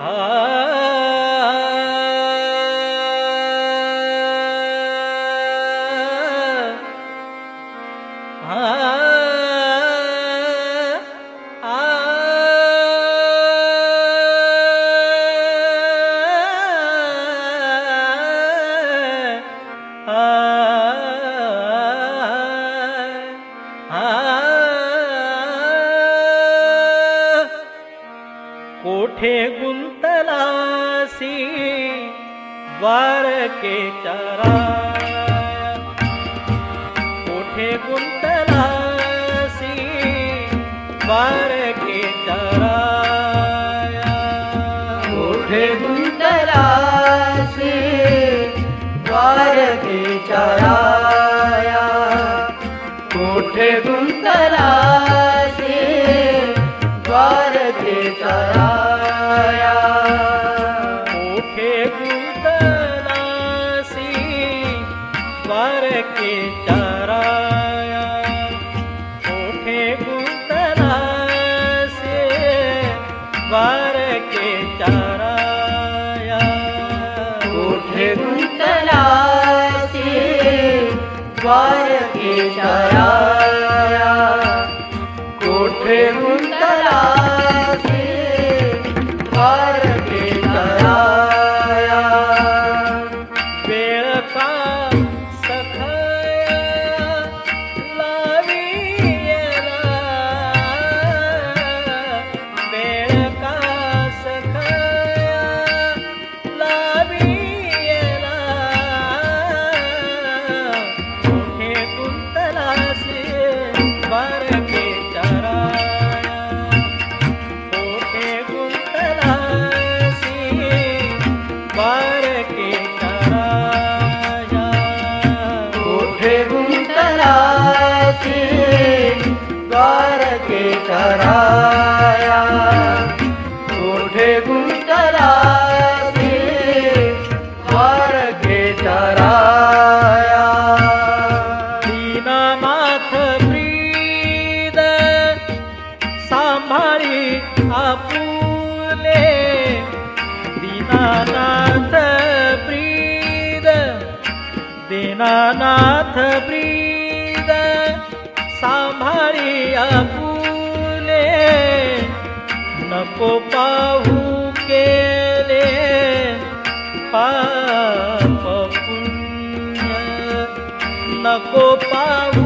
啊。किसी वर के तरह उठे कुंतला सी वर के तरह कोठे गुंतलासी द्वारके चराया। द्वारके चराया चराया दीनानाथ प्रीद सांभाळी आपुले। दीनानाथ प्रीद दीनानाथ प्रीद सांभाळी आपुले नको पाहू केले पाप पुण्य नको पाहू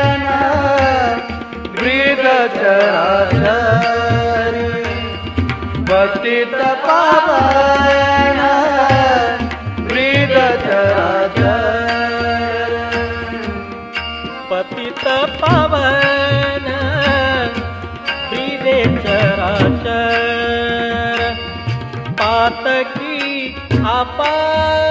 पावन ब्रीदे चराचर पतित पावन ब्रीद चराचर। पतित पावन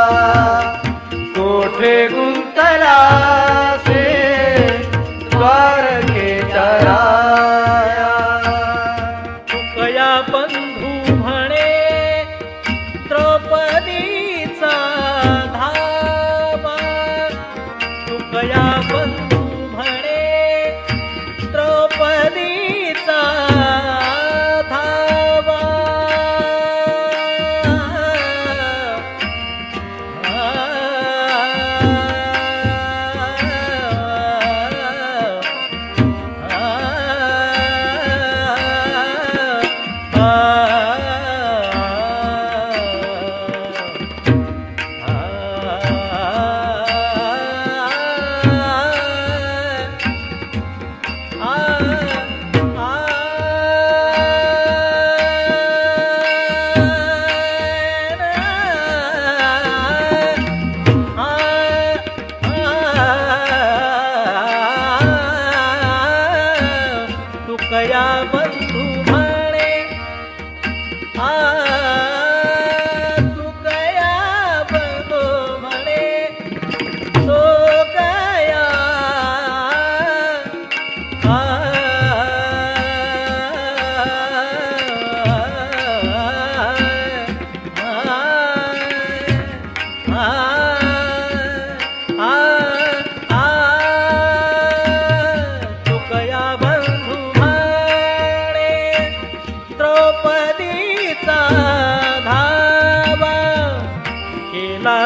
la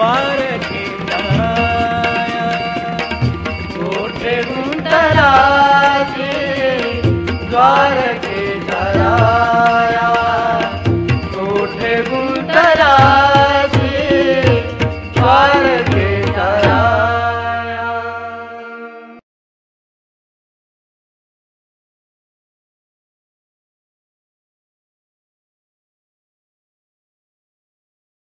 fare